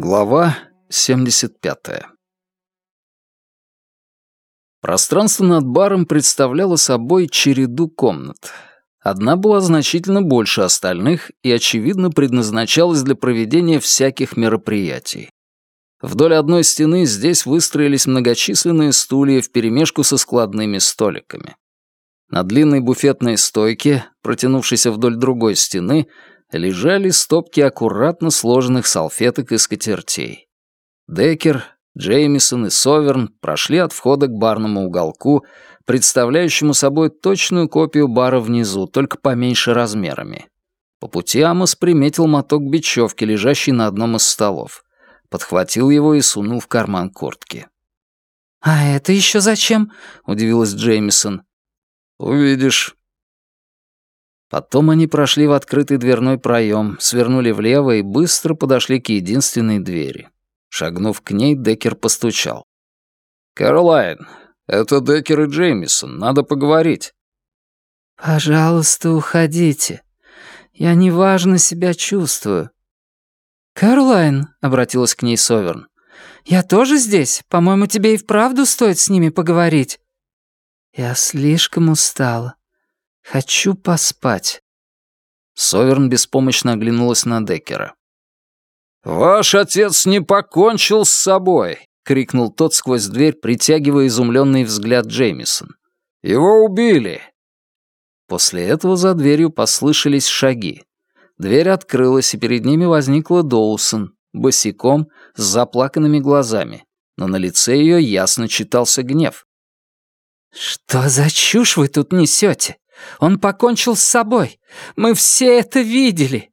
Глава 75. Пространство над баром представляло собой череду комнат. Одна была значительно больше остальных и, очевидно, предназначалась для проведения всяких мероприятий. Вдоль одной стены здесь выстроились многочисленные стулья вперемешку со складными столиками. На длинной буфетной стойке, протянувшейся вдоль другой стены, лежали стопки аккуратно сложенных салфеток и скатертей. Деккер, Джеймисон и Соверн прошли от входа к барному уголку, представляющему собой точную копию бара внизу, только поменьше размерами. По пути Амос приметил моток бечевки, лежащий на одном из столов. Подхватил его и сунул в карман куртки. «А это еще зачем?» — удивилась Джеймисон. «Увидишь», Потом они прошли в открытый дверной проем, свернули влево и быстро подошли к единственной двери. Шагнув к ней, Деккер постучал. «Кэролайн, это Деккер и Джеймисон, надо поговорить». «Пожалуйста, уходите. Я неважно себя чувствую». «Кэролайн», — обратилась к ней Соверн, — «я тоже здесь. По-моему, тебе и вправду стоит с ними поговорить». «Я слишком устала. Хочу поспать». Соверн беспомощно оглянулась на Деккера. «Ваш отец не покончил с собой!» — крикнул тот сквозь дверь, притягивая изумленный взгляд Джеймисон. «Его убили!» После этого за дверью послышались шаги. Дверь открылась, и перед ними возникла Доусон, босиком, с заплаканными глазами, но на лице ее ясно читался гнев. «Что за чушь вы тут несете? Он покончил с собой. Мы все это видели».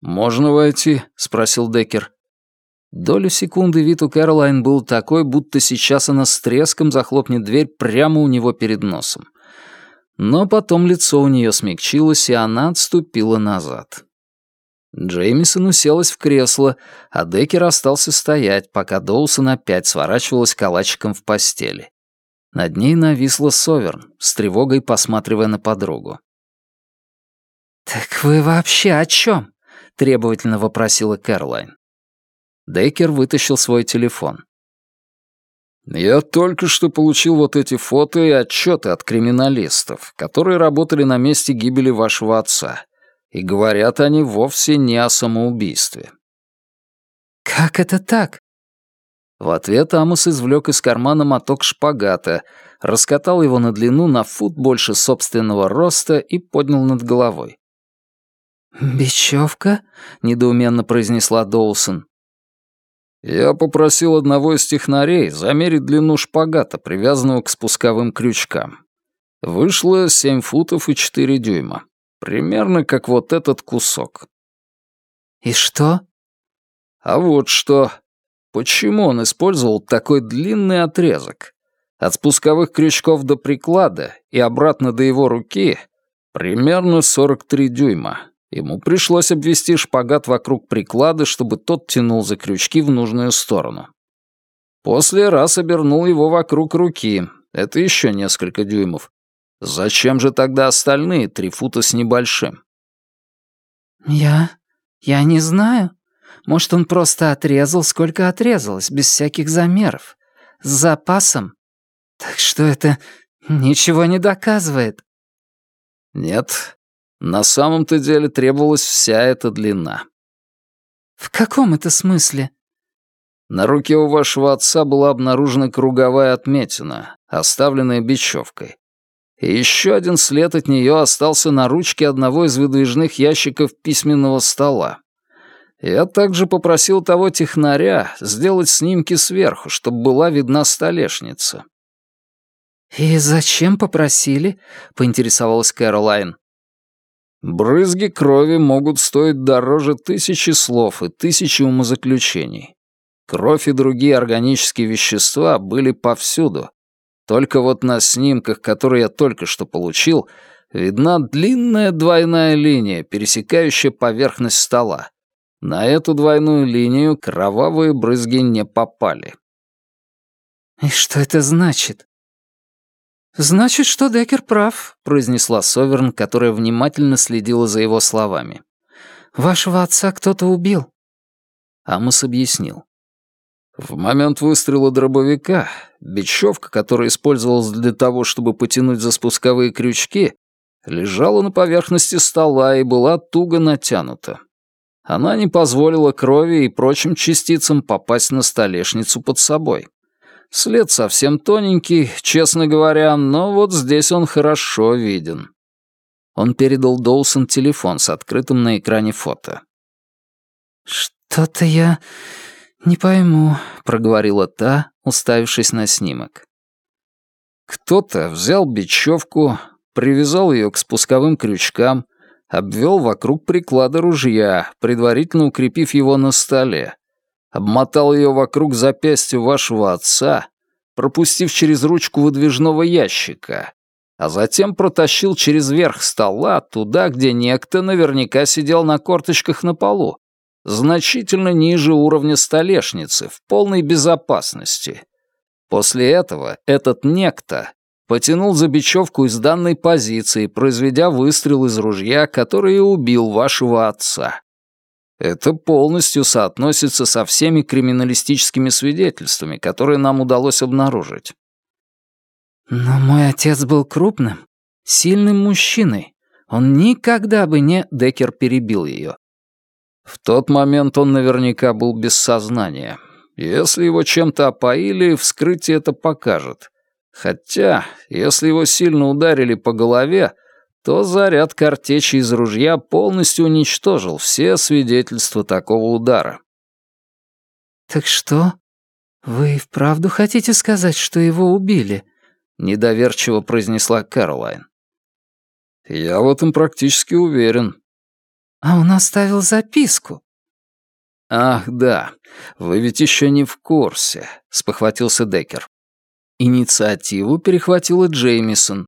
«Можно войти?» — спросил Деккер. Долю секунды вид у Кэролайн был такой, будто сейчас она с треском захлопнет дверь прямо у него перед носом. Но потом лицо у нее смягчилось, и она отступила назад. Джеймисон уселась в кресло, а Деккер остался стоять, пока Доусон опять сворачивалась калачиком в постели. Над ней нависла Соверн, с тревогой посматривая на подругу. «Так вы вообще о чем?» — требовательно вопросила Кэролайн. Дейкер вытащил свой телефон. «Я только что получил вот эти фото и отчеты от криминалистов, которые работали на месте гибели вашего отца, и говорят они вовсе не о самоубийстве». «Как это так?» В ответ Амос извлек из кармана моток шпагата, раскатал его на длину на фут больше собственного роста и поднял над головой. «Бечевка?» — недоуменно произнесла Доусон. «Я попросил одного из технарей замерить длину шпагата, привязанного к спусковым крючкам. Вышло семь футов и четыре дюйма. Примерно как вот этот кусок». «И что?» «А вот что. Почему он использовал такой длинный отрезок? От спусковых крючков до приклада и обратно до его руки примерно 43 дюйма. Ему пришлось обвести шпагат вокруг приклада, чтобы тот тянул за крючки в нужную сторону. После раз обернул его вокруг руки. Это еще несколько дюймов. Зачем же тогда остальные три фута с небольшим? «Я... я не знаю», может, он просто отрезал, сколько отрезалось, без всяких замеров. С запасом. Так что это ничего не доказывает. Нет, на самом-то деле требовалась вся эта длина. В каком это смысле? На руке у вашего отца была обнаружена круговая отметина, оставленная бечевкой. И еще один след от нее остался на ручке одного из выдвижных ящиков письменного стола. Я также попросил того технаря сделать снимки сверху, чтобы была видна столешница. «И зачем попросили?» — поинтересовалась Кэролайн. «Брызги крови могут стоить дороже тысячи слов и тысячи умозаключений. Кровь и другие органические вещества были повсюду. Только вот на снимках, которые я только что получил, видна длинная двойная линия, пересекающая поверхность стола. На эту двойную линию кровавые брызги не попали. «И что это значит?» «Значит, что Деккер прав», — произнесла Соверн, которая внимательно следила за его словами. «Вашего отца кто-то убил». Амос объяснил. В момент выстрела дробовика бечевка, которая использовалась для того, чтобы потянуть за спусковые крючки, лежала на поверхности стола и была туго натянута. Она не позволила крови и прочим частицам попасть на столешницу под собой. След совсем тоненький, честно говоря, но вот здесь он хорошо виден. Он передал Доусон телефон с открытым на экране фото. «Что-то я не пойму», — проговорила та, уставившись на снимок. Кто-то взял бечевку, привязал ее к спусковым крючкам, обвел вокруг приклада ружья, предварительно укрепив его на столе, обмотал ее вокруг запястья вашего отца, пропустив через ручку выдвижного ящика, а затем протащил через верх стола туда, где некто наверняка сидел на корточках на полу, значительно ниже уровня столешницы, в полной безопасности. После этого этот некто потянул за бечевку из данной позиции, произведя выстрел из ружья, который и убил вашего отца. Это полностью соотносится со всеми криминалистическими свидетельствами, которые нам удалось обнаружить. Но мой отец был крупным, сильным мужчиной. Он никогда бы не... Деккер перебил ее. В тот момент он наверняка был без сознания. Если его чем-то опоили, вскрытие это покажет. Хотя, если его сильно ударили по голове, то заряд картечи из ружья полностью уничтожил все свидетельства такого удара. «Так что? Вы вправду хотите сказать, что его убили?» — недоверчиво произнесла Кэролайн. «Я в этом практически уверен». «А он оставил записку». «Ах, да, вы ведь еще не в курсе», — спохватился Деккер. Инициативу перехватила Джеймисон,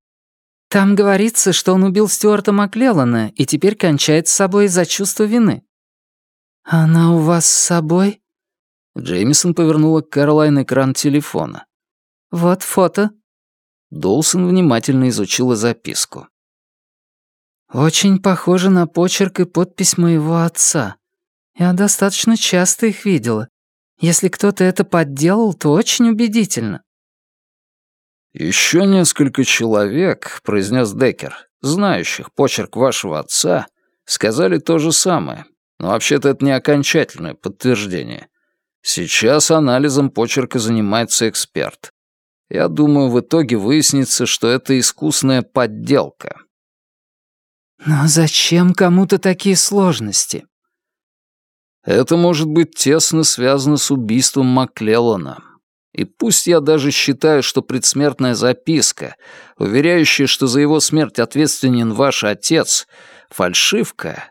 там говорится, что он убил Стюарта Маклеллана и теперь кончает с собой из-за чувства вины. Она у вас с собой? Джеймисон повернула к Кэролайн экран телефона. Вот фото. Долсон внимательно изучила записку. Очень похоже на почерк и подпись моего отца. Я достаточно часто их видела. Если кто-то это подделал, то очень убедительно. «Еще несколько человек», — произнес Деккер, знающих почерк вашего отца, сказали то же самое. Но вообще-то это не окончательное подтверждение. Сейчас анализом почерка занимается эксперт. Я думаю, в итоге выяснится, что это искусная подделка. Но зачем кому-то такие сложности? Это может быть тесно связано с убийством Маклеллана. И пусть я даже считаю, что предсмертная записка, уверяющая, что за его смерть ответственен ваш отец, фальшивка,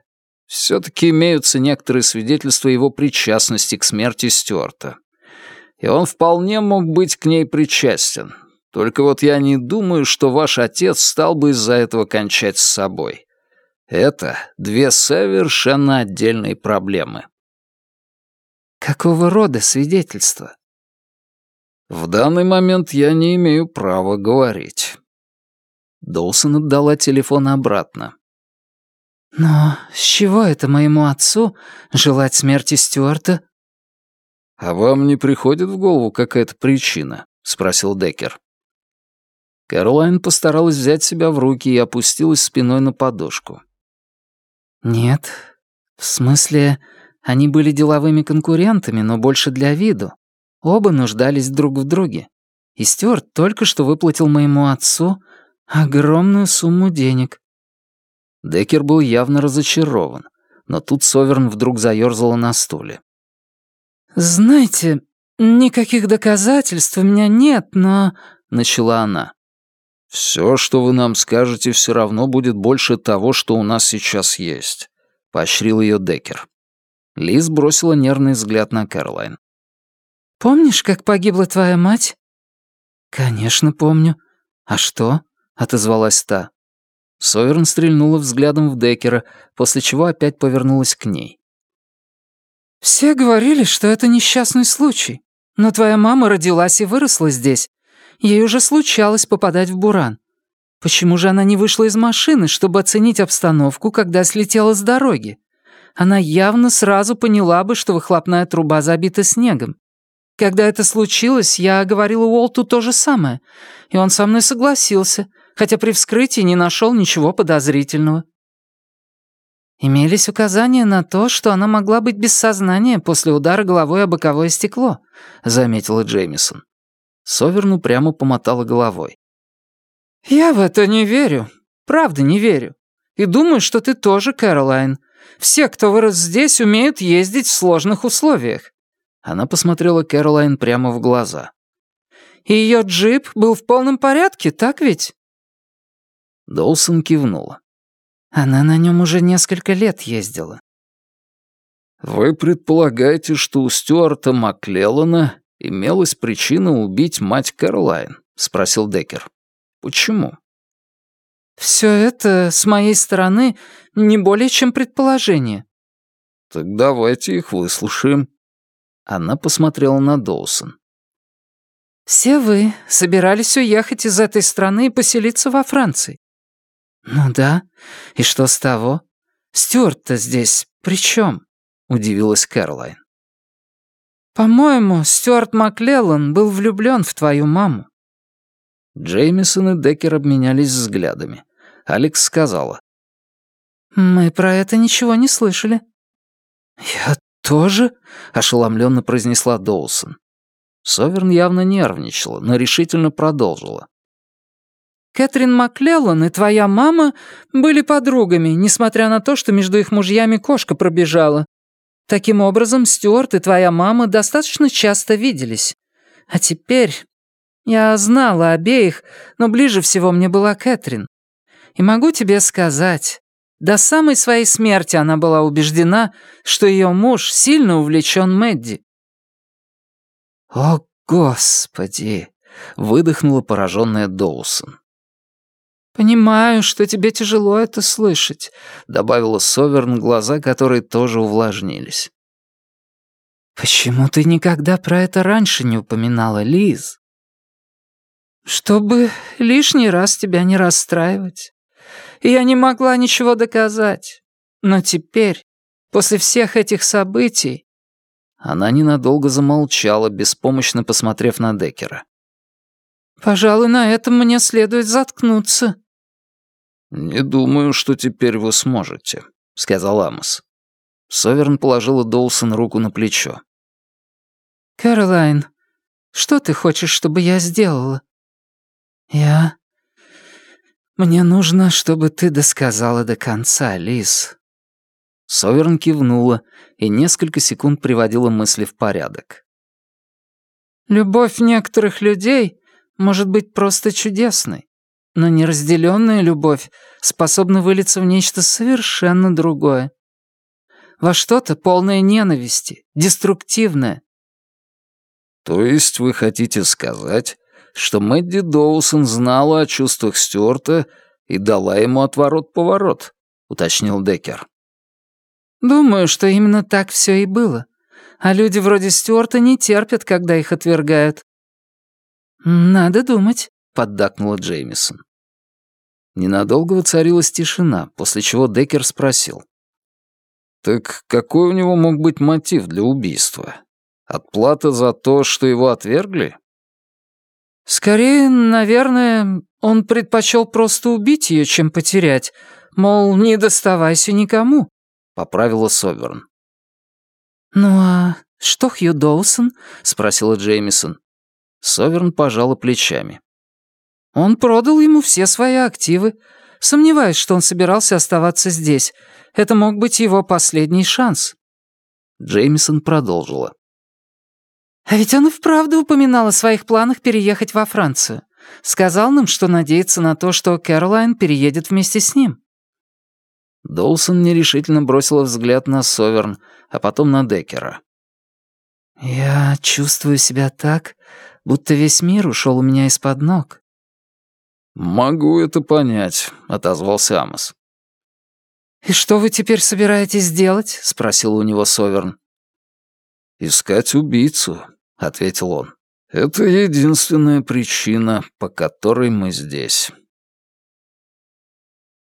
все-таки имеются некоторые свидетельства его причастности к смерти Стюарта. И он вполне мог быть к ней причастен. Только вот я не думаю, что ваш отец стал бы из-за этого кончать с собой. Это две совершенно отдельные проблемы. Какого рода свидетельства? В данный момент я не имею права говорить. Доусон отдала телефон обратно. «Но с чего это моему отцу желать смерти Стюарта?» «А вам не приходит в голову какая-то причина?» — спросил Деккер. Кэролайн постаралась взять себя в руки и опустилась спиной на подушку. «Нет. В смысле, они были деловыми конкурентами, но больше для виду. Оба нуждались друг в друге. И Стюарт только что выплатил моему отцу огромную сумму денег. Деккер был явно разочарован, но тут Соверн вдруг заёрзала на стуле. «Знаете, никаких доказательств у меня нет, но...» — начала она. «Всё, что вы нам скажете, всё равно будет больше того, что у нас сейчас есть», — поощрил её Деккер. Лиз бросила нервный взгляд на Кэролайн. Помнишь, как погибла твоя мать?» «Конечно, помню. А что?» — отозвалась та. Соверн стрельнула взглядом в Деккера, после чего опять повернулась к ней. «Все говорили, что это несчастный случай. Но твоя мама родилась и выросла здесь. Ей уже случалось попадать в буран. Почему же она не вышла из машины, чтобы оценить обстановку, когда слетела с дороги? она явно сразу поняла бы, что выхлопная труба забита снегом. Когда это случилось, я говорила Уолту то же самое, и он со мной согласился, хотя при вскрытии не нашел ничего подозрительного. Имелись указания на то, что она могла быть без сознания после удара головой о боковое стекло, заметила Джеймисон. Соверну прямо помотала головой. «Я в это не верю. Правда не верю. И думаю, что ты тоже, Кэролайн. Все, кто вырос здесь, умеют ездить в сложных условиях». Она посмотрела Кэролайн прямо в глаза. «И ее джип был в полном порядке, так ведь?» Доусон кивнула. Она на нем уже несколько лет ездила. «Вы предполагаете, что у Стюарта Маклеллана имелась причина убить мать Кэролайн?» — спросил Деккер. «Почему?» «Все это, с моей стороны, не более чем предположение». «Так давайте их выслушаем». Она посмотрела на Доусон. «Все вы собирались уехать из этой страны и поселиться во Франции. «Ну да. И что с того? Стюарт-то здесь при чем?» — удивилась Кэролайн. «По-моему, Стюарт Маклеллан был влюблён в твою маму». Джеймисон и Деккер обменялись взглядами. Алекс сказала. «Мы про это ничего не слышали». «Я тоже?» — ошеломленно произнесла Доусон. Соверн явно нервничала, но решительно продолжила. Кэтрин Маклеллан и твоя мама были подругами, несмотря на то, что между их мужьями кошка пробежала. Таким образом, Стюарт и твоя мама достаточно часто виделись. А теперь... Я знала обеих, но ближе всего мне была Кэтрин. И могу тебе сказать, до самой своей смерти она была убеждена, что ее муж сильно увлечен Мэдди. «О, Господи!» — выдохнула пораженная Доусон. «Понимаю, что тебе тяжело это слышать», — добавила Соверн, глаза которой тоже увлажнились. «Почему ты никогда про это раньше не упоминала, Лиз?» «Чтобы лишний раз тебя не расстраивать. Я не могла ничего доказать. Но теперь, после всех этих событий...» Она ненадолго замолчала, беспомощно посмотрев на Деккера. «Пожалуй, на этом мне следует заткнуться». «Не думаю, что теперь вы сможете», — сказал Амос. Соверн положила Доусон руку на плечо. «Кэролайн, что ты хочешь, чтобы я сделала?» «Я... Мне нужно, чтобы ты досказала до конца, Лиз». Соверн кивнула и несколько секунд приводила мысли в порядок. «Любовь некоторых людей может быть просто чудесной. Но неразделенная любовь способна вылиться в нечто совершенно другое. Во что-то полное ненависти, деструктивное. То есть вы хотите сказать, что Мэдди Доусон знала о чувствах Стюарта и дала ему отворот-поворот, уточнил Деккер. Думаю, что именно так все и было. А люди вроде Стюарта не терпят, когда их отвергают. Надо думать. — поддакнула Джеймисон. Ненадолго воцарилась тишина, после чего Деккер спросил. «Так какой у него мог быть мотив для убийства? Отплата за то, что его отвергли?» «Скорее, наверное, он предпочел просто убить ее, чем потерять. Мол, не доставайся никому», — поправила Соверн. «Ну а что Хью Доусон?» — спросила Джеймисон. Соверн пожала плечами. Он продал ему все свои активы. Сомневаюсь, что он собирался оставаться здесь. Это мог быть его последний шанс». Джеймисон продолжила. «А ведь он и вправду упоминал о своих планах переехать во Францию. Сказал нам, что надеется на то, что Кэролайн переедет вместе с ним». Доусон нерешительно бросила взгляд на Соверн, а потом на Деккера. «Я чувствую себя так, будто весь мир ушел у меня из-под ног. «Могу это понять», — отозвался Амос. «И что вы теперь собираетесь делать?» — спросил у него Соверн. «Искать убийцу», — ответил он. «Это единственная причина, по которой мы здесь».